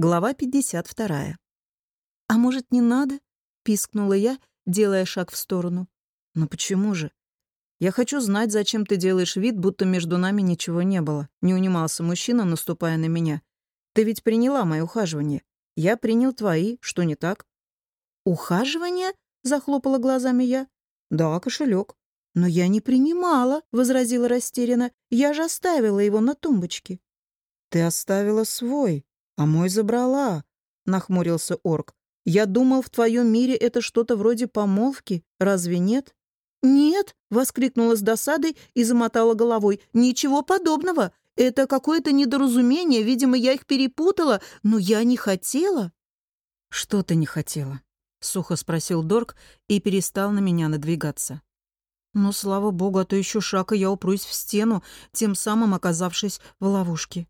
Глава 52. «А может, не надо?» — пискнула я, делая шаг в сторону. «Ну почему же? Я хочу знать, зачем ты делаешь вид, будто между нами ничего не было». Не унимался мужчина, наступая на меня. «Ты ведь приняла мои ухаживания. Я принял твои, что не так?» «Ухаживание?» — захлопала глазами я. «Да, кошелек. «Но я не принимала», — возразила растерянно. «Я же оставила его на тумбочке». «Ты оставила свой, а мой забрала», — нахмурился орк. «Я думал, в твоем мире это что-то вроде помолвки. Разве нет?» «Нет!» — воскликнула с досадой и замотала головой. «Ничего подобного. Это какое-то недоразумение. Видимо, я их перепутала, но я не хотела». «Что ты не хотела?» — сухо спросил Дорк и перестал на меня надвигаться. Но, слава богу, а то еще шаг, и я упрусь в стену, тем самым оказавшись в ловушке.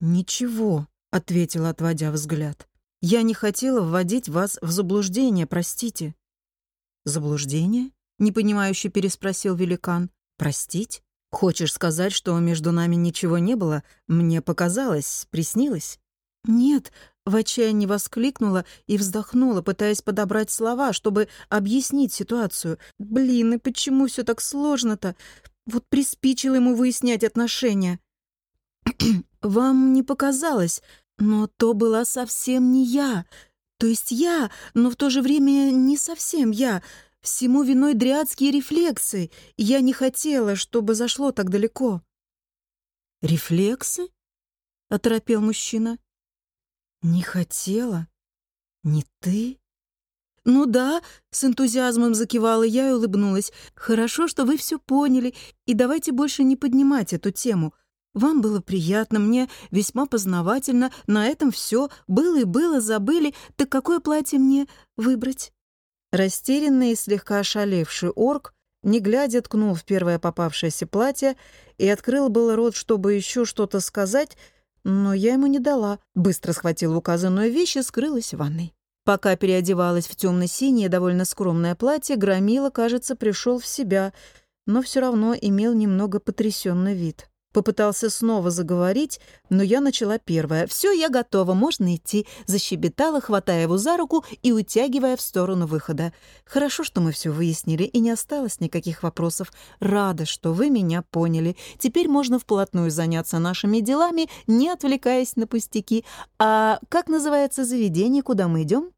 «Ничего», — ответила, отводя взгляд. «Я не хотела вводить вас в заблуждение, простите». «Заблуждение?» — непонимающе переспросил великан. «Простить? Хочешь сказать, что между нами ничего не было? Мне показалось, приснилось?» «Нет, в отчаянии воскликнула и вздохнула, пытаясь подобрать слова, чтобы объяснить ситуацию. «Блин, и почему все так сложно-то? Вот приспичило ему выяснять отношения». «Вам не показалось, но то была совсем не я. То есть я, но в то же время не совсем я. Всему виной дриадские рефлексы. Я не хотела, чтобы зашло так далеко». «Рефлексы?» — оторопел мужчина. «Не хотела? Не ты?» «Ну да», — с энтузиазмом закивала я и улыбнулась. «Хорошо, что вы все поняли, и давайте больше не поднимать эту тему. Вам было приятно, мне весьма познавательно, на этом все. Было и было, забыли, так какое платье мне выбрать?» Растерянный и слегка ошалевший орк, не глядя, ткнул в первое попавшееся платье и открыл было рот, чтобы еще что-то сказать, но я ему не дала. Быстро схватила указанную вещь и скрылась в ванной. Пока переодевалась в темно-синее, довольно скромное платье, Громила, кажется, пришел в себя, но все равно имел немного потрясенный вид. Попытался снова заговорить, но я начала первая. «Все, я готова, можно идти», — защебетала, хватая его за руку и утягивая в сторону выхода. «Хорошо, что мы все выяснили, и не осталось никаких вопросов. Рада, что вы меня поняли. Теперь можно вплотную заняться нашими делами, не отвлекаясь на пустяки. А как называется заведение, куда мы идем?»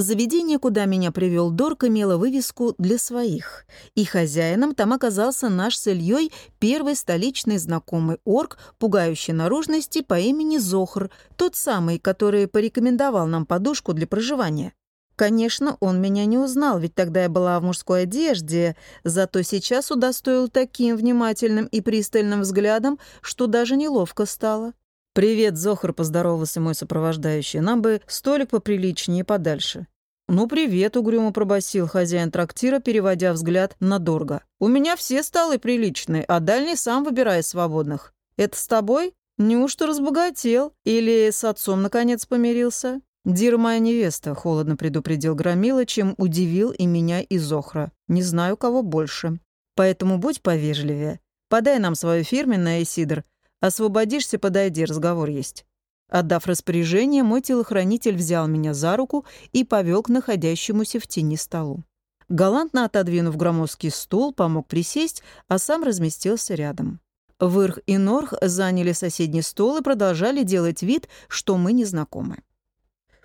Заведение, куда меня привел Дорк, имело вывеску «для своих», и хозяином там оказался наш с Ильей первый столичный знакомый орк, пугающий наружности по имени Зохр, тот самый, который порекомендовал нам подушку для проживания. Конечно, он меня не узнал, ведь тогда я была в мужской одежде, зато сейчас удостоил таким внимательным и пристальным взглядом, что даже неловко стало. «Привет, Зохар», — поздоровался мой сопровождающий. «Нам бы столик поприличнее подальше». «Ну, привет», — угрюмо пробасил хозяин трактира, переводя взгляд на Дорга. «У меня все столы приличные, а дальний сам выбирай свободных. Это с тобой? Неужто разбогател? Или с отцом наконец помирился?» «Дир моя невеста», — холодно предупредил Громила, чем удивил и меня, и Зохра. «Не знаю, кого больше. Поэтому будь повежливее. Подай нам свое фирменное, Сидор, «Освободишься, подойди, разговор есть». Отдав распоряжение, мой телохранитель взял меня за руку и повел к находящемуся в тени столу. Галантно отодвинув громоздкий стул, помог присесть, а сам разместился рядом. Вырх и Норх заняли соседний стол и продолжали делать вид, что мы не знакомы.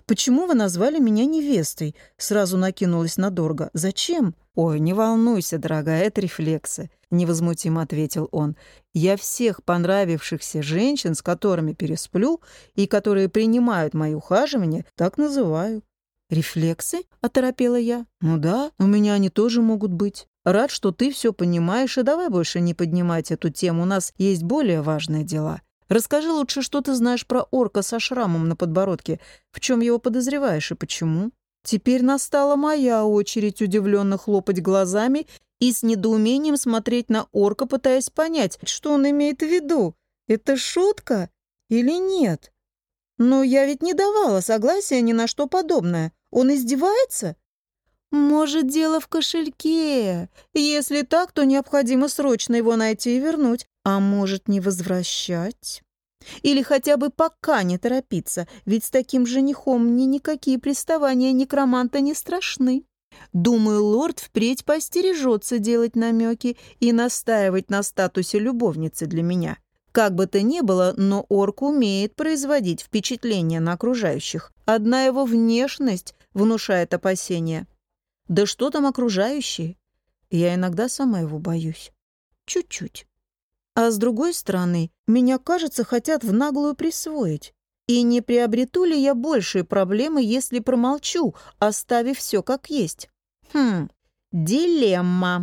«Почему вы назвали меня невестой?» — сразу накинулась на Дорга. «Зачем?» «Ой, не волнуйся, дорогая, это рефлексы», — невозмутимо ответил он. «Я всех понравившихся женщин, с которыми пересплю и которые принимают мои ухаживания, так называю». «Рефлексы?» — оторопела я. «Ну да, у меня они тоже могут быть. Рад, что ты все понимаешь, и давай больше не поднимать эту тему, у нас есть более важные дела. Расскажи лучше, что ты знаешь про орка со шрамом на подбородке, в чем его подозреваешь и почему?» Теперь настала моя очередь удивленно хлопать глазами и с недоумением смотреть на орка, пытаясь понять, что он имеет в виду. Это шутка или нет? Но я ведь не давала согласия ни на что подобное. Он издевается? Может, дело в кошельке. Если так, то необходимо срочно его найти и вернуть. А может, не возвращать? Или хотя бы пока не торопиться, ведь с таким женихом мне никакие приставания некроманта не страшны. Думаю, лорд впредь постережется делать намеки и настаивать на статусе любовницы для меня. Как бы то ни было, но орк умеет производить впечатление на окружающих. Одна его внешность внушает опасения. Да что там окружающие? Я иногда сама его боюсь. Чуть-чуть. А с другой стороны, меня, кажется, хотят в наглую присвоить. И не приобрету ли я большие проблемы, если промолчу, оставив все как есть? Хм, дилемма.